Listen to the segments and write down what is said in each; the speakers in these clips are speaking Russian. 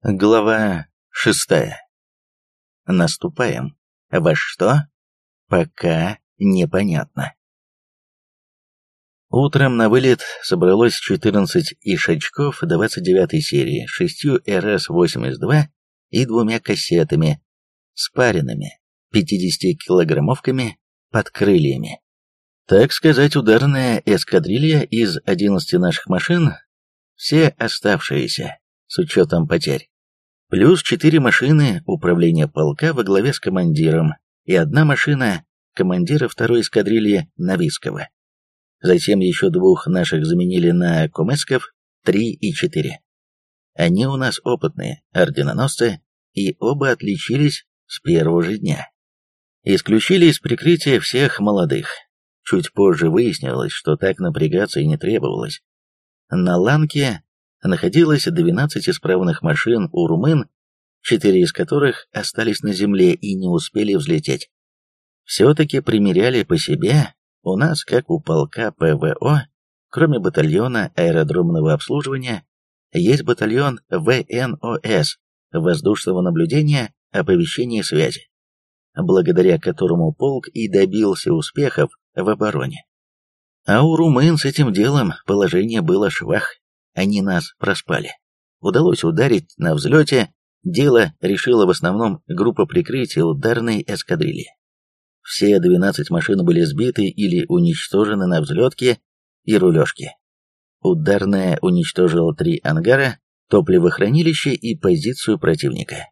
Глава шестая. Наступаем. Во что? Пока непонятно. Утром на вылет собралось 14 ишачков 29 серии, шестью РС-82 и двумя кассетами, спаренными, 50-килограммовками под крыльями. Так сказать, ударная эскадрилья из 11 наших машин, все оставшиеся, с учетом потерь. Плюс четыре машины управления полка во главе с командиром и одна машина командира второй эскадрильи Новицкого. Затем еще двух наших заменили на Кумыцков, три и четыре. Они у нас опытные, орденоносцы, и оба отличились с первого же дня. Исключили из прикрытия всех молодых. Чуть позже выяснилось, что так напрягаться и не требовалось. На Ланке находилось 12 исправных машин у румын, четыре из которых остались на земле и не успели взлететь. Все-таки примеряли по себе, у нас, как у полка ПВО, кроме батальона аэродромного обслуживания, есть батальон ВНОС, воздушного наблюдения, оповещения и связи, благодаря которому полк и добился успехов в обороне. А у румын с этим делом положение было швах они нас проспали. Удалось ударить на взлете, дело решила в основном группа прикрытия ударной эскадрильи. Все 12 машин были сбиты или уничтожены на взлетке и рулежке. Ударная уничтожила три ангара, топливохранилище и позицию противника.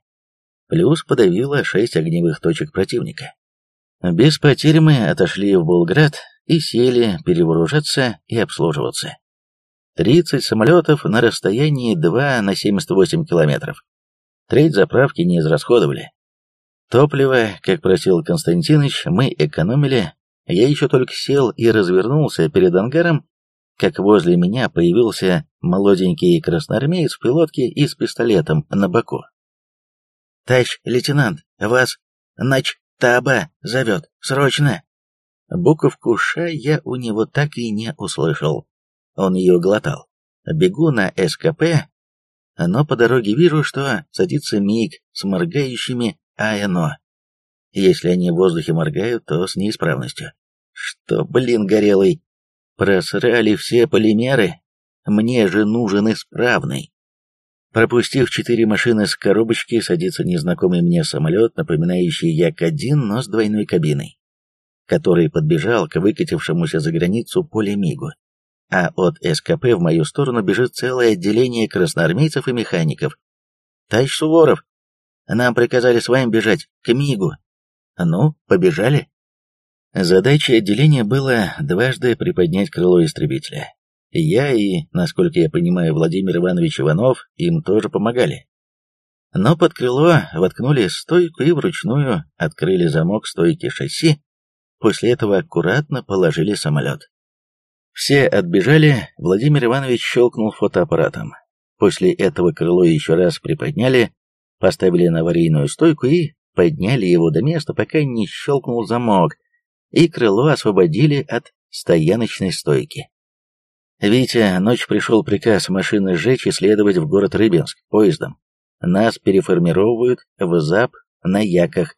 Плюс подавила шесть огневых точек противника. Без потерь мы отошли в Болград и сели перевооружаться и обслуживаться. 30 самолетов на расстоянии 2 на 78 километров. Треть заправки не израсходовали. Топливо, как просил Константинович, мы экономили. Я еще только сел и развернулся перед ангаром, как возле меня появился молоденький красноармеец в пилотке и с пистолетом на боку. «Товарищ лейтенант, вас нач Таба зовет, срочно!» Буковку «Ш» я у него так и не услышал. Он ее глотал. Бегу на СКП, но по дороге вижу, что садится МиГ с моргающими АНО. Если они в воздухе моргают, то с неисправностью. Что, блин, горелый, просрали все полимеры? Мне же нужен исправный. Пропустив четыре машины с коробочки, садится незнакомый мне самолет, напоминающий Як-1, но с двойной кабиной, который подбежал к выкатившемуся за границу поле Мигу а от СКП в мою сторону бежит целое отделение красноармейцев и механиков. «Товарищ Суворов, нам приказали с вами бежать к Мигу». «Ну, побежали». Задачей отделения было дважды приподнять крыло истребителя. Я и, насколько я понимаю, Владимир Иванович Иванов им тоже помогали. Но под крыло воткнули стойку и вручную открыли замок стойки шасси, после этого аккуратно положили самолет. Все отбежали, Владимир Иванович щелкнул фотоаппаратом. После этого крыло еще раз приподняли, поставили на аварийную стойку и подняли его до места, пока не щелкнул замок, и крыло освободили от стояночной стойки. «Витя, ночь пришел приказ машины сжечь и следовать в город Рыбинск поездом. Нас переформировывают в ЗАП на Яках.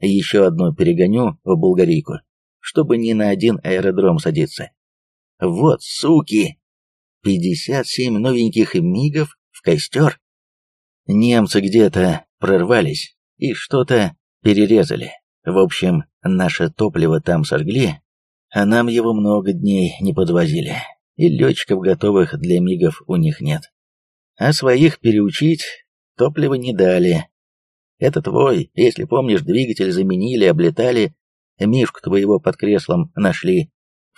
Еще одну перегоню в Булгарийку, чтобы ни на один аэродром садиться. Вот суки! Пятьдесят семь новеньких мигов в костер. Немцы где-то прорвались и что-то перерезали. В общем, наше топливо там сожгли, а нам его много дней не подвозили. И летчиков готовых для мигов у них нет. А своих переучить топливо не дали. Это твой, если помнишь, двигатель заменили, облетали, Мишку твоего под креслом нашли.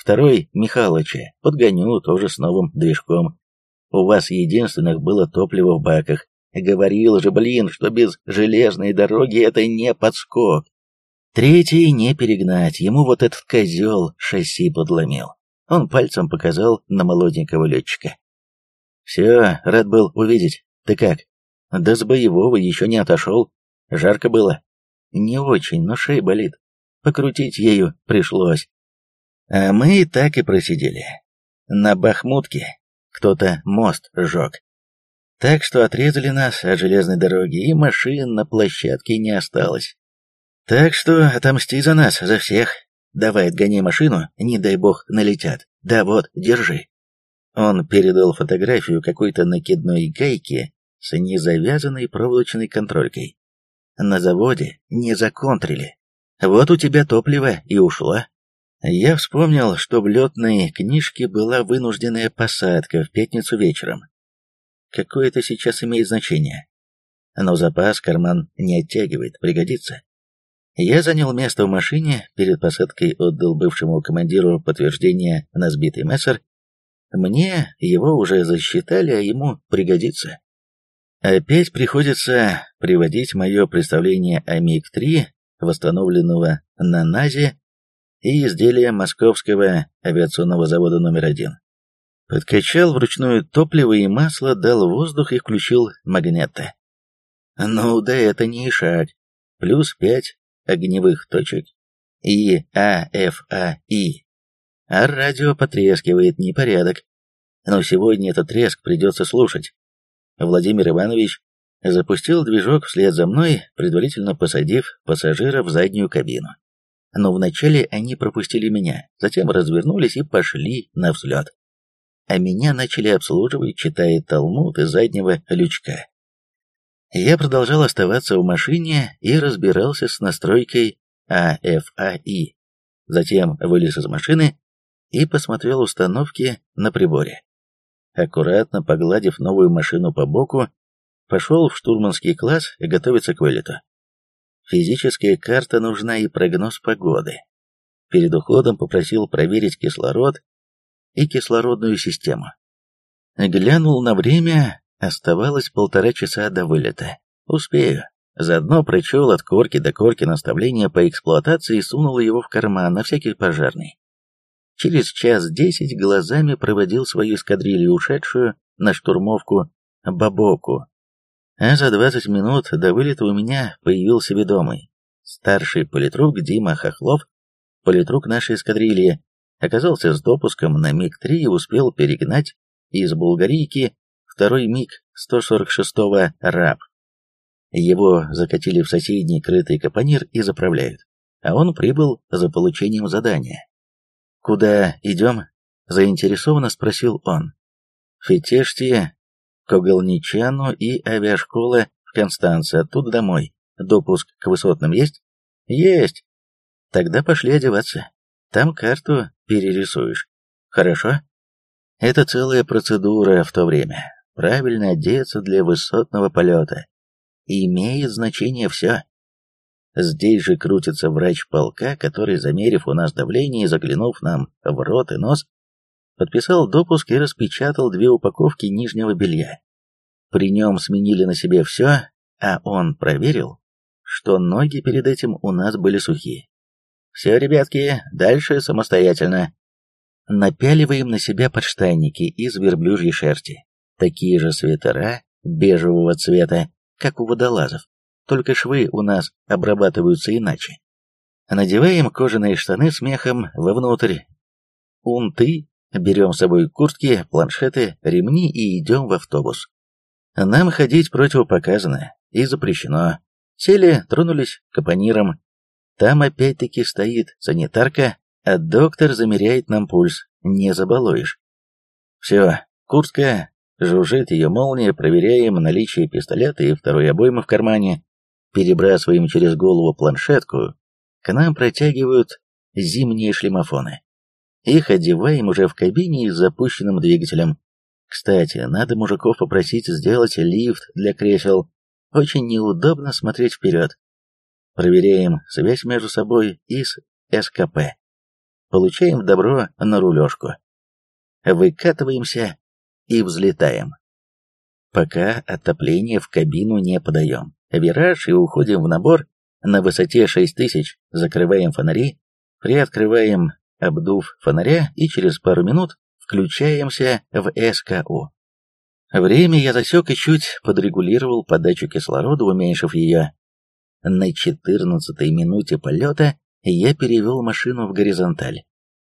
Второй Михалыча, подгоню тоже с новым движком. У вас единственных было топливо в баках. Говорил же, блин, что без железной дороги это не подскок. Третий не перегнать, ему вот этот козел шасси подломил. Он пальцем показал на молоденького летчика. «Все, рад был увидеть. Ты как?» «Да с боевого еще не отошел. Жарко было?» «Не очень, но шея болит. Покрутить ею пришлось. А мы так и просидели. На Бахмутке кто-то мост сжег. Так что отрезали нас от железной дороги, и машин на площадке не осталось. Так что отомсти за нас, за всех. Давай отгоняй машину, не дай бог налетят. Да вот, держи. Он передал фотографию какой-то накидной гайки с незавязанной проволочной контролькой. На заводе не законтрили. Вот у тебя топливо и ушло. Я вспомнил, что в летной книжке была вынужденная посадка в пятницу вечером. Какое это сейчас имеет значение? Но запас карман не оттягивает, пригодится. Я занял место в машине, перед посадкой отдал бывшему командиру подтверждение на сбитый мессер. Мне его уже засчитали, а ему пригодится. Опять приходится приводить мое представление о МиГ-3, восстановленного на НАЗе, и изделия Московского авиационного завода номер один. Подкачал вручную топливо и масло, дал воздух и включил магнеты. Ну да это не ишать. Плюс пять огневых точек и АФАИ. А радио потрескивает, непорядок. Но сегодня этот треск придется слушать. Владимир Иванович запустил движок вслед за мной, предварительно посадив пассажира в заднюю кабину. Но вначале они пропустили меня, затем развернулись и пошли на взлет. А меня начали обслуживать, читая Талмуд из заднего лючка. Я продолжал оставаться в машине и разбирался с настройкой АФАИ. Затем вылез из машины и посмотрел установки на приборе. Аккуратно погладив новую машину по боку, пошел в штурманский класс готовиться к вылету. Физическая карта нужна и прогноз погоды. Перед уходом попросил проверить кислород и кислородную систему. Глянул на время, Оставалось полтора часа до вылета. Успею. Заодно прочел от корки до корки наставление по эксплуатации и сунул его в карман на всякий пожарный. Через час десять глазами проводил свою эскадрилью, ушедшую на штурмовку Бабоку. А за двадцать минут до вылета у меня появился ведомый. Старший политрук Дима Хохлов, политрук нашей эскадрильи, оказался с допуском на МиГ-3 и успел перегнать из Булгарийки второй МиГ 146-го РАБ. Его закатили в соседний крытый капонир и заправляют, а он прибыл за получением задания. «Куда идем?» – заинтересованно спросил он. «Фетешти, Когалничану и авиашкола в Констанце, оттуда домой. Допуск к высотным есть?» «Есть!» «Тогда пошли одеваться. Там карту перерисуешь. Хорошо?» Это целая процедура в то время правильно одеться для высотного полета. Имеет значение все. Здесь же крутится врач полка, который, замерив у нас давление и заглянув нам в рот и нос, подписал допуск и распечатал две упаковки нижнего белья. При нем сменили на себе все, а он проверил, что ноги перед этим у нас были сухие. Все, ребятки, дальше самостоятельно. Напяливаем на себя подштанники из верблюжьей шерсти такие же свитера бежевого цвета, как у водолазов, только швы у нас обрабатываются иначе. Надеваем кожаные штаны с мехом вовнутрь, унты, берем с собой куртки, планшеты, ремни и идем в автобус. Нам ходить противопоказано и запрещено. Сели, тронулись капониром. Там опять-таки стоит санитарка, а доктор замеряет нам пульс, не забалуешь. Все, куртка, Жужжит ее молния, проверяем наличие пистолета и второй обоймы в кармане. Перебрасываем через голову планшетку. К нам протягивают зимние шлемофоны. Их одеваем уже в кабине с запущенным двигателем. Кстати, надо мужиков попросить сделать лифт для кресел. Очень неудобно смотреть вперед. Проверяем связь между собой и с СКП. Получаем добро на рулежку. Выкатываемся и взлетаем. Пока отопление в кабину не подаем. Вираж и уходим в набор. На высоте 6000 закрываем фонари, приоткрываем обдув фонаря и через пару минут включаемся в СКУ. Время я засек и чуть подрегулировал подачу кислорода, уменьшив ее. На 14 минуте полета я перевел машину в горизонталь.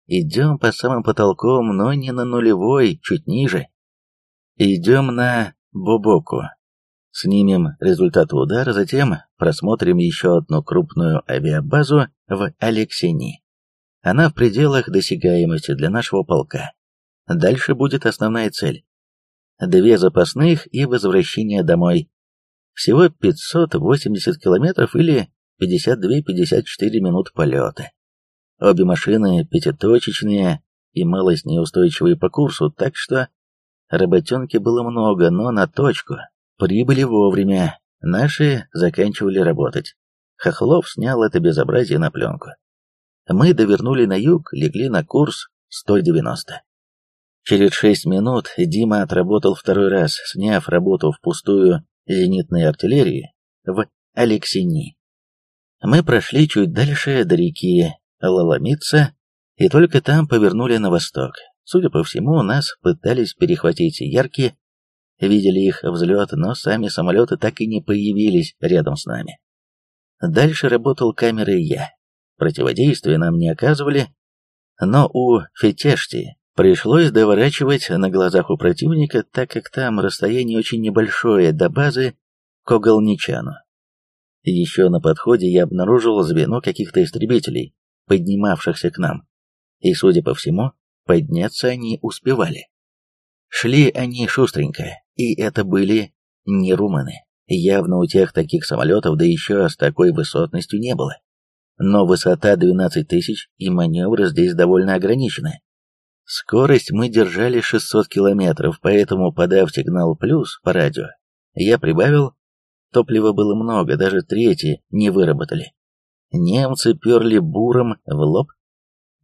Идем по самым потолкам, но не на нулевой, чуть ниже. Идем на Бобоку. Снимем результаты удара, затем просмотрим еще одну крупную авиабазу в Алексини. Она в пределах досягаемости для нашего полка. Дальше будет основная цель. Две запасных и возвращение домой. Всего 580 километров или 52-54 минут полета. Обе машины пятиточечные и малость неустойчивые по курсу, так что работенки было много, но на точку. Прибыли вовремя, наши заканчивали работать. Хохлов снял это безобразие на пленку. Мы довернули на юг, легли на курс 190. Через шесть минут Дима отработал второй раз, сняв работу впустую зенитной артиллерии в Алексини. Мы прошли чуть дальше до реки Лаламица и только там повернули на восток. Судя по всему, нас пытались перехватить яркие, видели их взлет, но сами самолеты так и не появились рядом с нами. Дальше работал камерой я. Противодействия нам не оказывали, но у Фетешти пришлось доворачивать на глазах у противника, так как там расстояние очень небольшое до базы Когалничану. Еще на подходе я обнаружил звено каких-то истребителей, поднимавшихся к нам. И, судя по всему, подняться они успевали. Шли они шустренько, и это были не румыны. Явно у тех таких самолетов, да еще с такой высотностью не было. Но высота 12 тысяч, и маневры здесь довольно ограничены. Скорость мы держали 600 километров, поэтому, подав сигнал «плюс» по радио, я прибавил. Топлива было много, даже третьи не выработали. Немцы перли буром в лоб.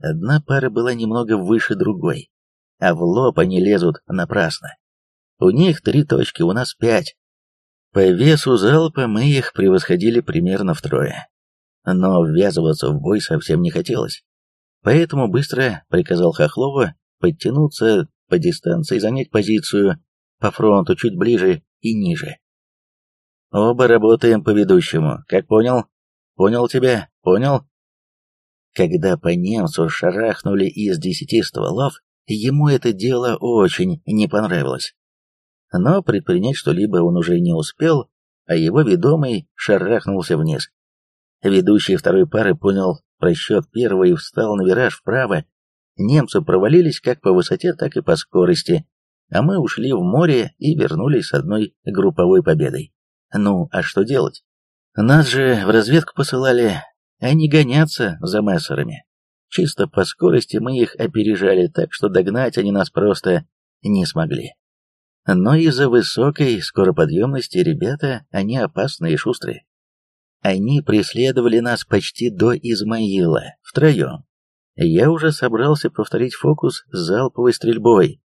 Одна пара была немного выше другой, а в лоб они лезут напрасно. У них три точки, у нас пять. По весу залпа мы их превосходили примерно втрое но ввязываться в бой совсем не хотелось. Поэтому быстро приказал Хохлову подтянуться по дистанции занять позицию по фронту чуть ближе и ниже. Оба работаем по ведущему, как понял? Понял тебя, понял? Когда по немцу шарахнули из десяти стволов, ему это дело очень не понравилось. Но предпринять что-либо он уже не успел, а его ведомый шарахнулся вниз. Ведущий второй пары понял просчет первого и встал на вираж вправо. Немцы провалились как по высоте, так и по скорости, а мы ушли в море и вернулись с одной групповой победой. Ну, а что делать? Нас же в разведку посылали, а не гоняться за мессерами. Чисто по скорости мы их опережали, так что догнать они нас просто не смогли. Но из-за высокой скороподъемности ребята, они опасные и шустрые. Они преследовали нас почти до Измаила, втроем. Я уже собрался повторить фокус с залповой стрельбой.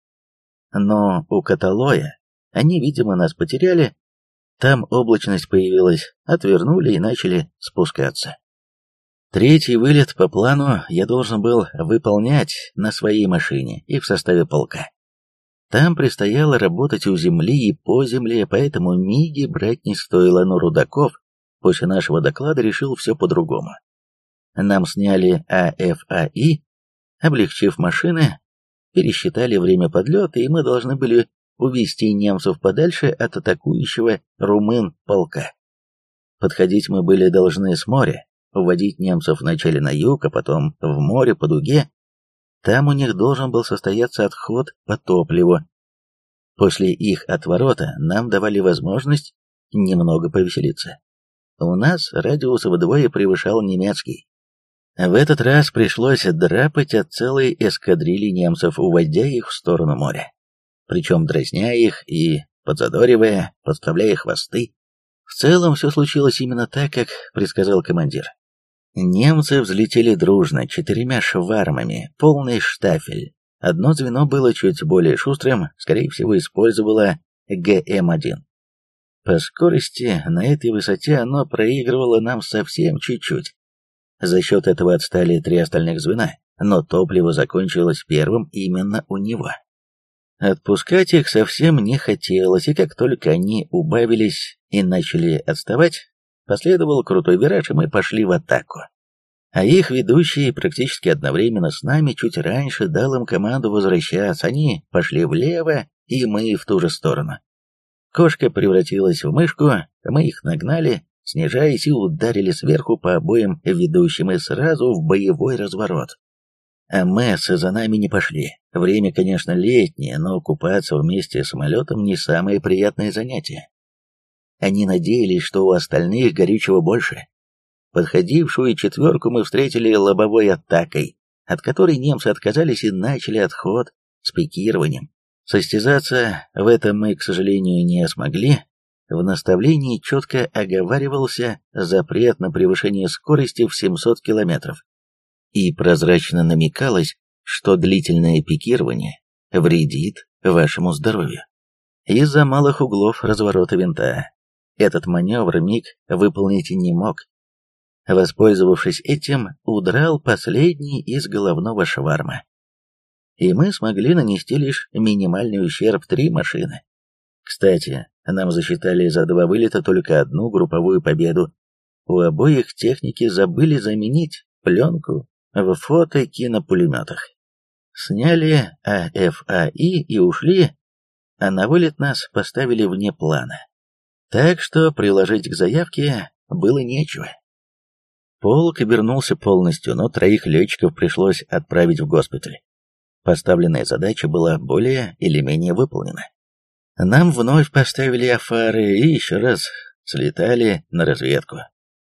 Но у Каталоя они, видимо, нас потеряли. Там облачность появилась, отвернули и начали спускаться. Третий вылет по плану я должен был выполнять на своей машине и в составе полка. Там предстояло работать у земли и по земле, поэтому миги брать не стоило, но Рудаков после нашего доклада решил все по-другому. Нам сняли АФАИ, облегчив машины, пересчитали время подлета, и мы должны были увести немцев подальше от атакующего румын полка. Подходить мы были должны с моря, уводить немцев вначале на юг, а потом в море по дуге. Там у них должен был состояться отход по топливу. После их отворота нам давали возможность немного повеселиться. У нас радиус вдвое превышал немецкий. В этот раз пришлось драпать от целой эскадрильи немцев, уводя их в сторону моря. Причем дразня их и подзадоривая, подставляя хвосты. В целом все случилось именно так, как предсказал командир. Немцы взлетели дружно, четырьмя швармами, полный штафель. Одно звено было чуть более шустрым, скорее всего, использовало ГМ-1. По скорости на этой высоте оно проигрывало нам совсем чуть-чуть. За счет этого отстали три остальных звена, но топливо закончилось первым именно у него. Отпускать их совсем не хотелось, и как только они убавились и начали отставать, последовал крутой вираж, и мы пошли в атаку. А их ведущий практически одновременно с нами чуть раньше дал им команду возвращаться, они пошли влево, и мы в ту же сторону. Кошка превратилась в мышку, мы их нагнали, снижаясь и ударили сверху по обоим ведущим и сразу в боевой разворот. А мессы за нами не пошли. Время, конечно, летнее, но купаться вместе с самолетом не самое приятное занятие. Они надеялись, что у остальных горючего больше. Подходившую четверку мы встретили лобовой атакой, от которой немцы отказались и начали отход с пикированием. Состязаться в этом мы, к сожалению, не смогли. В наставлении четко оговаривался запрет на превышение скорости в 700 километров. И прозрачно намекалось, что длительное пикирование вредит вашему здоровью. Из-за малых углов разворота винта этот маневр Миг выполнить не мог. Воспользовавшись этим, удрал последний из головного шварма и мы смогли нанести лишь минимальный ущерб три машины. Кстати, нам засчитали за два вылета только одну групповую победу. У обоих техники забыли заменить пленку в фото-кинопулеметах. Сняли АФАИ и ушли, а на вылет нас поставили вне плана. Так что приложить к заявке было нечего. Полк обернулся полностью, но троих летчиков пришлось отправить в госпиталь. Поставленная задача была более или менее выполнена. Нам вновь поставили афары и еще раз слетали на разведку.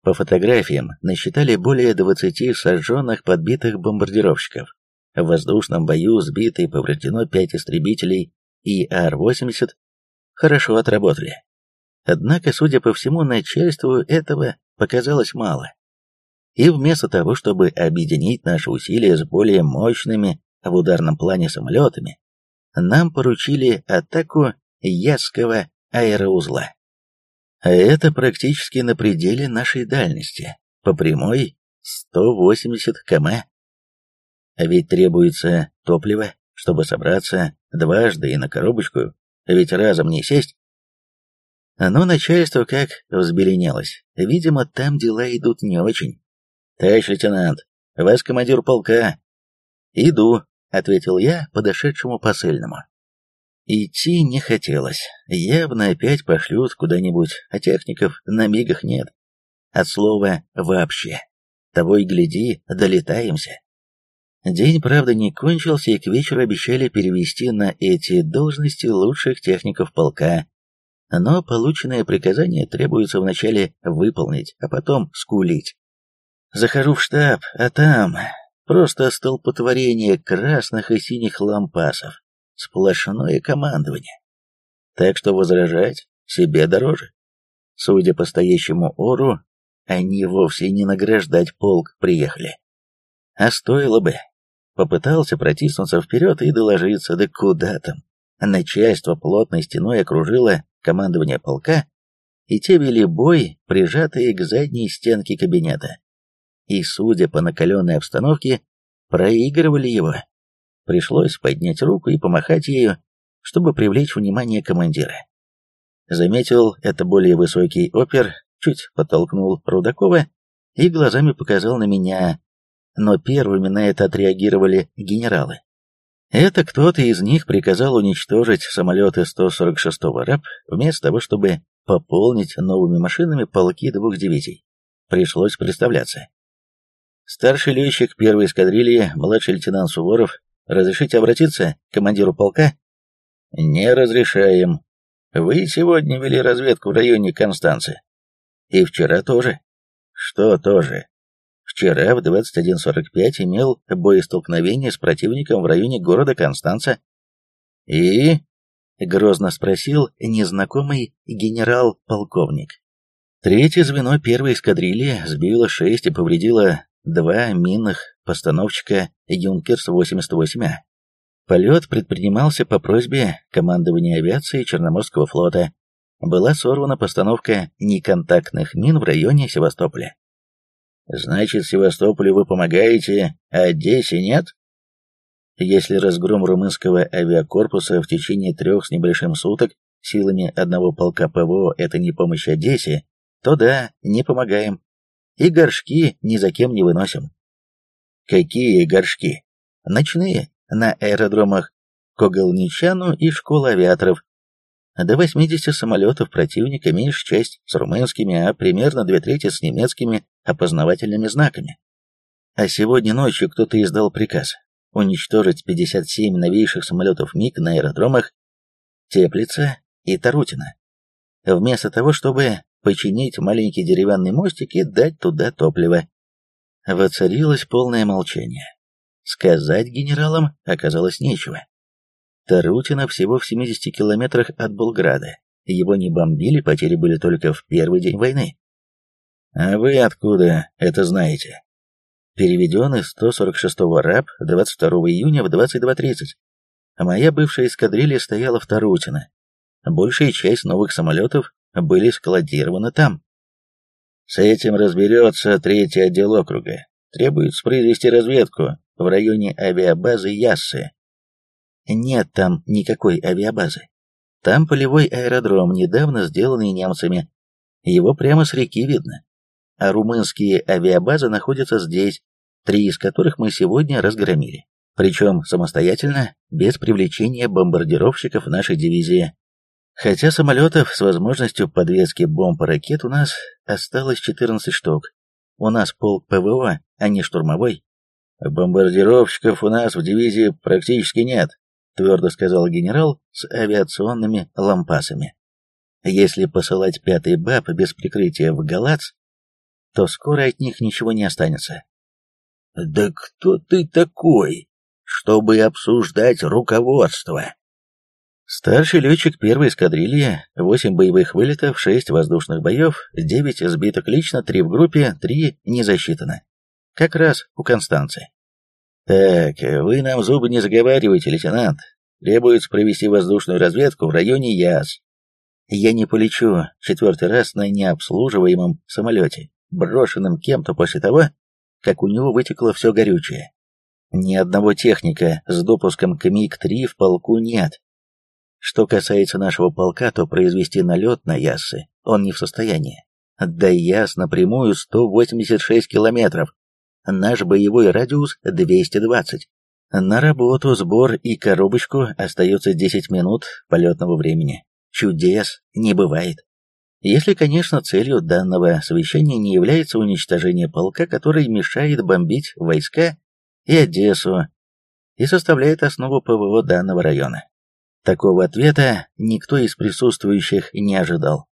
По фотографиям насчитали более 20 сожженных подбитых бомбардировщиков. В воздушном бою сбито и повреждено 5 истребителей и Ар-80 хорошо отработали. Однако, судя по всему, начальству этого показалось мало. И вместо того, чтобы объединить наши усилия с более мощными в ударном плане самолетами, нам поручили атаку Ясского аэроузла. А это практически на пределе нашей дальности, по прямой 180 км. А ведь требуется топливо, чтобы собраться дважды и на коробочку, ведь разом не сесть. Но начальство как взбеленелось. Видимо, там дела идут не очень. «Товарищ лейтенант, вас командир полка». «Иду», ответил я подошедшему посыльному. Идти не хотелось. Явно опять пошлют куда-нибудь, а техников на мигах нет. От слова «вообще». Того и гляди, долетаемся. День, правда, не кончился, и к вечеру обещали перевести на эти должности лучших техников полка. Но полученное приказание требуется вначале выполнить, а потом скулить. Захожу в штаб, а там Просто столпотворение красных и синих лампасов. Сплошное командование. Так что возражать себе дороже. Судя по стоящему ору, они вовсе не награждать полк приехали. А стоило бы. Попытался протиснуться вперед и доложиться, да куда там. Начальство плотной стеной окружило командование полка, и те вели бой, прижатые к задней стенке кабинета и, судя по накаленной обстановке, проигрывали его. Пришлось поднять руку и помахать ею, чтобы привлечь внимание командира. Заметил это более высокий опер, чуть подтолкнул Рудакова и глазами показал на меня, но первыми на это отреагировали генералы. Это кто-то из них приказал уничтожить самолеты 146-го РАП, вместо того, чтобы пополнить новыми машинами полки двух дивизий. Пришлось представляться. Старший летчик первой эскадрильи, младший лейтенант Суворов, разрешите обратиться к командиру полка? Не разрешаем. Вы сегодня вели разведку в районе Констанции. И вчера тоже. Что тоже? Вчера в 21.45 имел боестолкновение с противником в районе города Констанца. И? Грозно спросил незнакомый генерал-полковник. Третье звено первой эскадрильи сбило шесть и повредило два минных постановщика «Юнкерс-88А». Полет предпринимался по просьбе командования авиации Черноморского флота. Была сорвана постановка неконтактных мин в районе Севастополя. «Значит, Севастополю вы помогаете, а Одессе нет?» Если разгром румынского авиакорпуса в течение трех с небольшим суток силами одного полка ПВО – это не помощь Одессе, то да, не помогаем и горшки ни за кем не выносим. Какие горшки? Ночные, на аэродромах Когалничану и школа авиаторов. До 80 самолетов противника меньше часть с румынскими, а примерно две трети с немецкими опознавательными знаками. А сегодня ночью кто-то издал приказ уничтожить 57 новейших самолетов МиГ на аэродромах Теплица и Тарутина. Вместо того, чтобы починить маленький деревянный мостик и дать туда топливо. Воцарилось полное молчание. Сказать генералам оказалось нечего. Тарутино всего в 70 километрах от Болграда. Его не бомбили, потери были только в первый день войны. А вы откуда это знаете? Переведен из 146-го РАП 22 июня в 22.30. Моя бывшая эскадрилья стояла в Тарутино. Большая часть новых самолетов были складированы там. С этим разберется третий отдел округа. Требуется произвести разведку в районе авиабазы Яссы. Нет там никакой авиабазы. Там полевой аэродром, недавно сделанный немцами. Его прямо с реки видно. А румынские авиабазы находятся здесь, три из которых мы сегодня разгромили. Причем самостоятельно, без привлечения бомбардировщиков нашей дивизии. Хотя самолетов с возможностью подвески бомб и ракет у нас осталось 14 штук. У нас полк ПВО, а не штурмовой. Бомбардировщиков у нас в дивизии практически нет, твердо сказал генерал с авиационными лампасами. Если посылать пятый БАП без прикрытия в Галац, то скоро от них ничего не останется. «Да кто ты такой, чтобы обсуждать руководство?» Старший летчик первой эскадрильи, 8 боевых вылетов, 6 воздушных боев, 9 сбиток лично, 3 в группе, 3 не засчитано. Как раз у Констанции. «Так, вы нам зубы не заговаривайте, лейтенант. Требуется провести воздушную разведку в районе Яс. Я не полечу четвертый раз на необслуживаемом самолете, брошенном кем-то после того, как у него вытекло все горючее. Ни одного техника с допуском к МиГ-3 в полку нет. Что касается нашего полка, то произвести налет на Яссы он не в состоянии. Да Яс напрямую 186 километров, Наш боевой радиус 220. На работу, сбор и коробочку остается 10 минут полетного времени. Чудес не бывает. Если, конечно, целью данного совещания не является уничтожение полка, который мешает бомбить войска и Одессу и составляет основу ПВО данного района. Такого ответа никто из присутствующих не ожидал.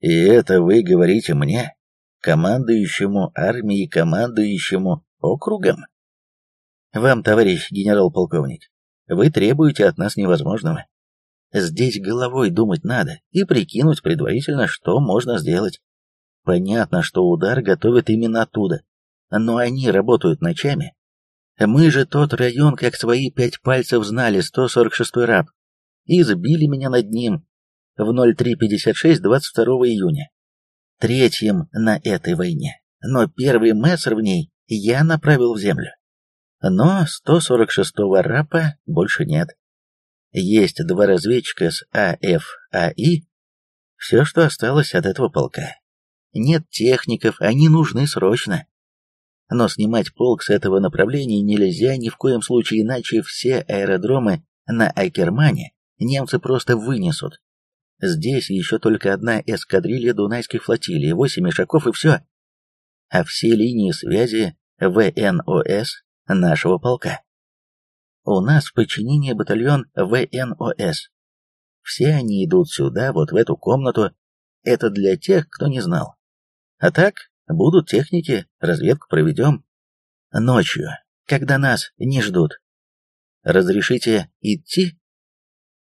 «И это вы говорите мне?» командующему армией, командующему округом? Вам, товарищ генерал-полковник, вы требуете от нас невозможного. Здесь головой думать надо и прикинуть предварительно, что можно сделать. Понятно, что удар готовят именно оттуда, но они работают ночами. Мы же тот район, как свои пять пальцев знали, 146-й раб, и сбили меня над ним в 03.56 22 июня третьим на этой войне, но первый мессер в ней я направил в землю. Но 146-го РАПа больше нет. Есть два разведчика с АФАИ, все, что осталось от этого полка. Нет техников, они нужны срочно. Но снимать полк с этого направления нельзя ни в коем случае, иначе все аэродромы на Айкермане немцы просто вынесут. Здесь еще только одна эскадрилья Дунайской флотилии, восемь ишаков и все. А все линии связи ВНОС нашего полка. У нас в подчинении батальон ВНОС. Все они идут сюда, вот в эту комнату. Это для тех, кто не знал. А так, будут техники, разведку проведем. Ночью, когда нас не ждут. Разрешите идти?